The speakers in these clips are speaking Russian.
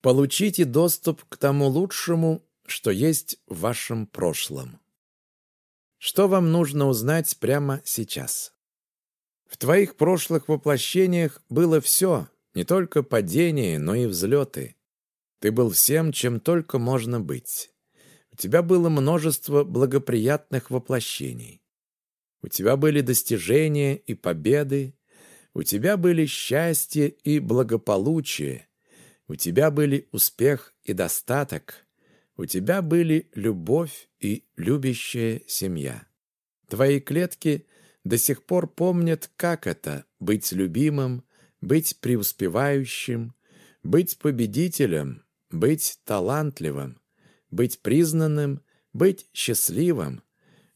Получите доступ к тому лучшему, что есть в вашем прошлом. Что вам нужно узнать прямо сейчас? В твоих прошлых воплощениях было все, не только падения, но и взлеты. Ты был всем, чем только можно быть. У тебя было множество благоприятных воплощений. У тебя были достижения и победы, у тебя были счастье и благополучие, у тебя были успех и достаток, у тебя были любовь и любящая семья. Твои клетки до сих пор помнят, как это — быть любимым, быть преуспевающим, быть победителем, быть талантливым, быть признанным, быть счастливым,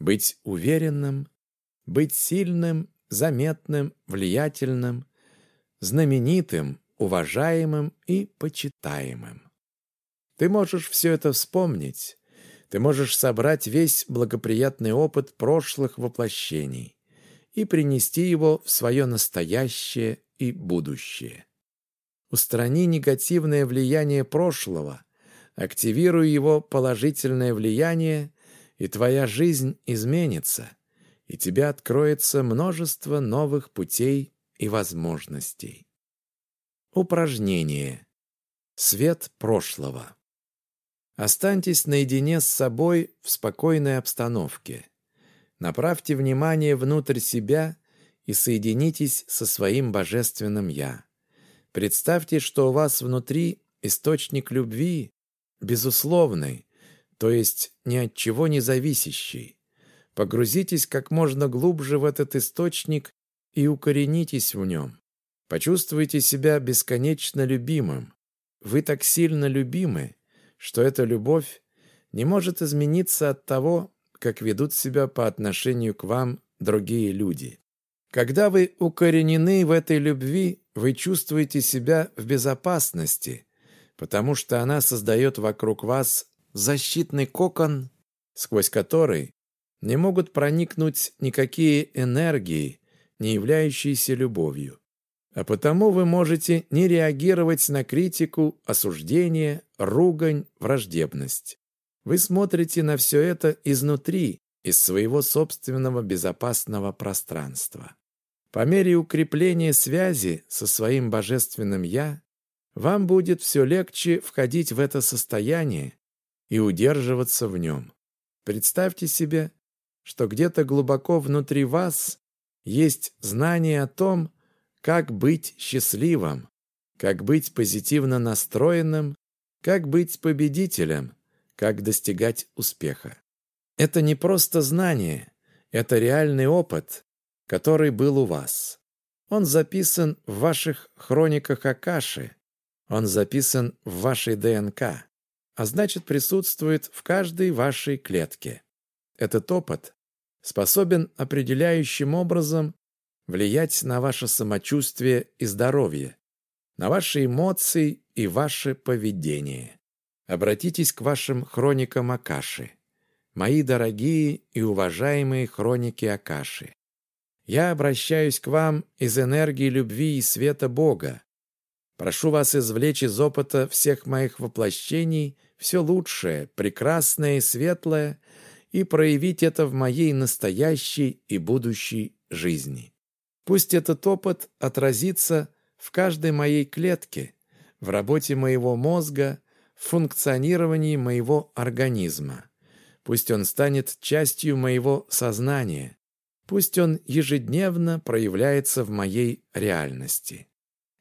быть уверенным, быть сильным, заметным, влиятельным, знаменитым, уважаемым и почитаемым. Ты можешь все это вспомнить. Ты можешь собрать весь благоприятный опыт прошлых воплощений и принести его в свое настоящее и будущее. Устрани негативное влияние прошлого, активируй его положительное влияние, и твоя жизнь изменится, и тебе откроется множество новых путей и возможностей. Упражнение. Свет прошлого. Останьтесь наедине с собой в спокойной обстановке. Направьте внимание внутрь себя и соединитесь со своим божественным «Я». Представьте, что у вас внутри источник любви, безусловный, то есть ни от чего не зависящий. Погрузитесь как можно глубже в этот источник и укоренитесь в нем. Почувствуйте себя бесконечно любимым. Вы так сильно любимы, что эта любовь не может измениться от того, как ведут себя по отношению к вам другие люди. Когда вы укоренены в этой любви, вы чувствуете себя в безопасности, потому что она создает вокруг вас защитный кокон, сквозь который не могут проникнуть никакие энергии, не являющиеся любовью. А потому вы можете не реагировать на критику, осуждение, ругань, враждебность. Вы смотрите на все это изнутри, из своего собственного безопасного пространства. По мере укрепления связи со своим божественным «Я» вам будет все легче входить в это состояние и удерживаться в нем. Представьте себе, что где-то глубоко внутри вас есть знание о том, как быть счастливым, как быть позитивно настроенным, как быть победителем, как достигать успеха. Это не просто знание, это реальный опыт, который был у вас. Он записан в ваших хрониках Акаши, он записан в вашей ДНК, а значит присутствует в каждой вашей клетке. Этот опыт способен определяющим образом влиять на ваше самочувствие и здоровье, на ваши эмоции и ваше поведение. Обратитесь к вашим хроникам Акаши. Мои дорогие и уважаемые хроники Акаши. Я обращаюсь к вам из энергии любви и света Бога. Прошу вас извлечь из опыта всех моих воплощений все лучшее, прекрасное и светлое и проявить это в моей настоящей и будущей жизни. Пусть этот опыт отразится в каждой моей клетке, в работе моего мозга, в функционировании моего организма. Пусть он станет частью моего сознания. Пусть он ежедневно проявляется в моей реальности.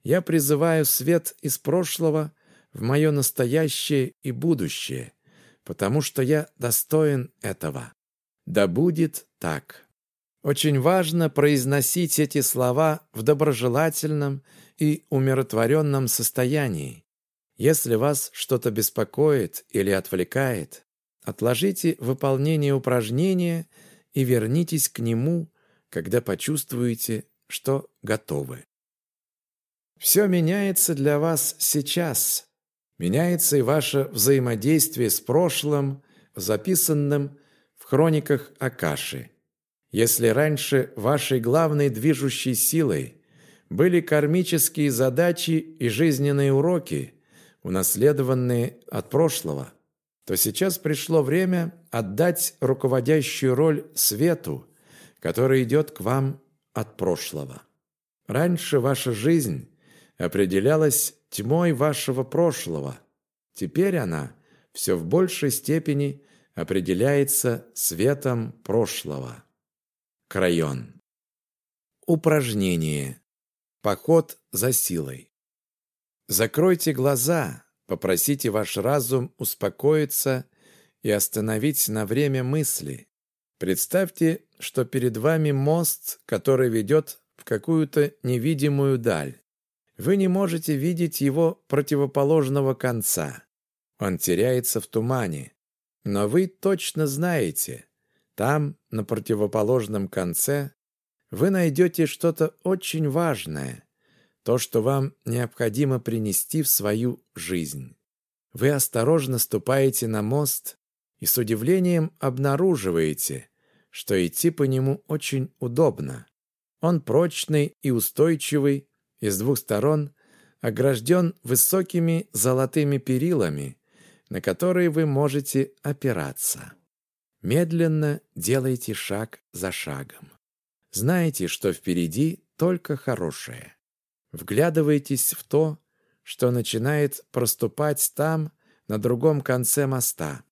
Я призываю свет из прошлого в мое настоящее и будущее, потому что я достоин этого. Да будет так. Очень важно произносить эти слова в доброжелательном и умиротворенном состоянии. Если вас что-то беспокоит или отвлекает, отложите выполнение упражнения и вернитесь к нему, когда почувствуете, что готовы. Все меняется для вас сейчас. Меняется и ваше взаимодействие с прошлым, записанным в хрониках Акаши. Если раньше вашей главной движущей силой были кармические задачи и жизненные уроки, унаследованные от прошлого, то сейчас пришло время отдать руководящую роль свету, который идет к вам от прошлого. Раньше ваша жизнь определялась тьмой вашего прошлого. Теперь она все в большей степени определяется светом прошлого. Крайон. Упражнение. Поход за силой. Закройте глаза, попросите ваш разум успокоиться и остановить на время мысли. Представьте, что перед вами мост, который ведет в какую-то невидимую даль. Вы не можете видеть его противоположного конца. Он теряется в тумане. Но вы точно знаете, там, на противоположном конце, вы найдете что-то очень важное, то, что вам необходимо принести в свою жизнь. Вы осторожно ступаете на мост и с удивлением обнаруживаете, что идти по нему очень удобно. Он прочный и устойчивый, и с двух сторон огражден высокими золотыми перилами, на которые вы можете опираться. Медленно делайте шаг за шагом. Знаете, что впереди только хорошее. Вглядывайтесь в то, что начинает проступать там, на другом конце моста.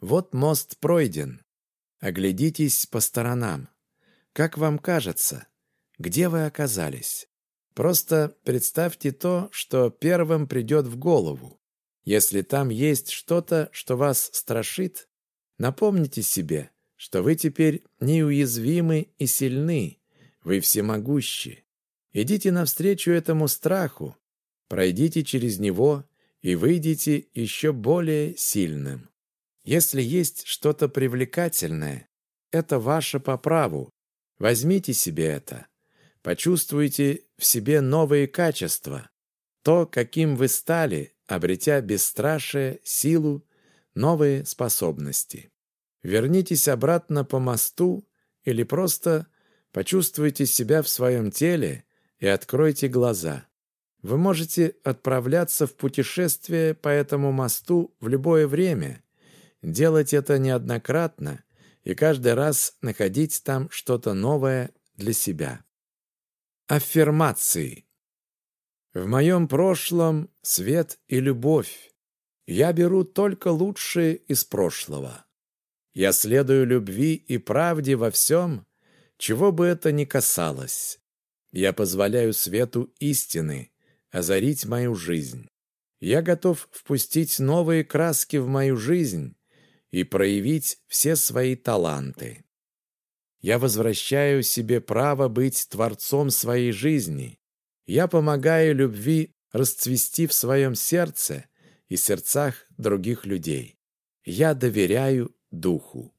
Вот мост пройден. Оглядитесь по сторонам. Как вам кажется, где вы оказались? Просто представьте то, что первым придет в голову. Если там есть что-то, что вас страшит, напомните себе, что вы теперь неуязвимы и сильны, вы всемогущи. Идите навстречу этому страху, пройдите через него и выйдите еще более сильным. Если есть что-то привлекательное, это ваше по праву. Возьмите себе это. Почувствуйте в себе новые качества. То, каким вы стали, обретя бесстрашие, силу, новые способности. Вернитесь обратно по мосту или просто почувствуйте себя в своем теле и откройте глаза. Вы можете отправляться в путешествие по этому мосту в любое время, делать это неоднократно и каждый раз находить там что-то новое для себя. Аффирмации. В моем прошлом свет и любовь. Я беру только лучшее из прошлого. Я следую любви и правде во всем, чего бы это ни касалось. Я позволяю свету истины озарить мою жизнь. Я готов впустить новые краски в мою жизнь и проявить все свои таланты. Я возвращаю себе право быть творцом своей жизни я помогаю любви расцвести в своем сердце и сердцах других людей. Я доверяю Духу.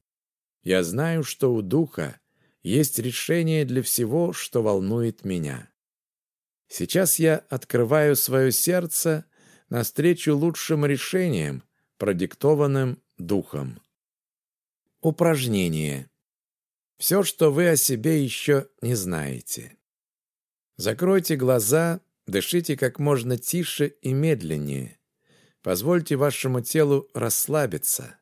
Я знаю, что у Духа есть решение для всего, что волнует меня. Сейчас я открываю свое сердце навстречу лучшим решениям, продиктованным Духом. Упражнение. Все, что вы о себе еще не знаете. Закройте глаза, дышите как можно тише и медленнее. Позвольте вашему телу расслабиться.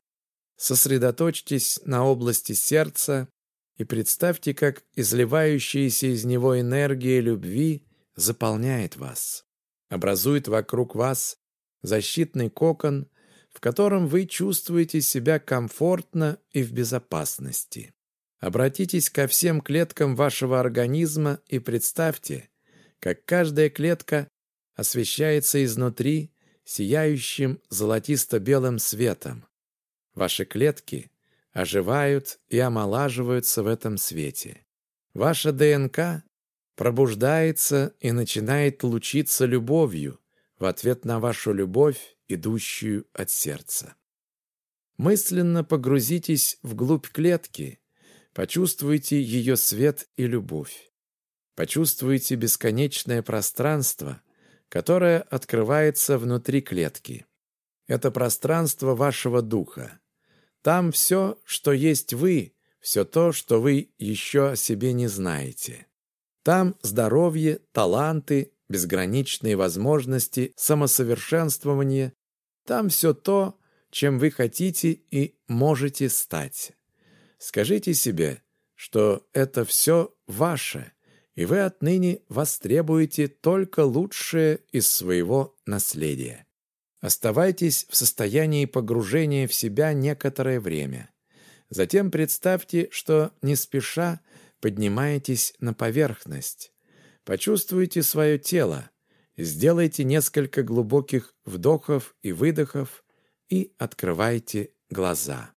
Сосредоточьтесь на области сердца и представьте, как изливающаяся из него энергия любви заполняет вас, образует вокруг вас защитный кокон, в котором вы чувствуете себя комфортно и в безопасности. Обратитесь ко всем клеткам вашего организма и представьте, как каждая клетка освещается изнутри сияющим золотисто-белым светом. Ваши клетки оживают и омолаживаются в этом свете. Ваша ДНК пробуждается и начинает лучиться любовью в ответ на вашу любовь, идущую от сердца. Мысленно погрузитесь вглубь клетки Почувствуйте ее свет и любовь. Почувствуйте бесконечное пространство, которое открывается внутри клетки. Это пространство вашего духа. Там все, что есть вы, все то, что вы еще о себе не знаете. Там здоровье, таланты, безграничные возможности самосовершенствования, там все то, чем вы хотите и можете стать. Скажите себе, что это все ваше, и вы отныне востребуете только лучшее из своего наследия. Оставайтесь в состоянии погружения в себя некоторое время. Затем представьте, что не спеша поднимаетесь на поверхность. Почувствуйте свое тело, сделайте несколько глубоких вдохов и выдохов и открывайте глаза.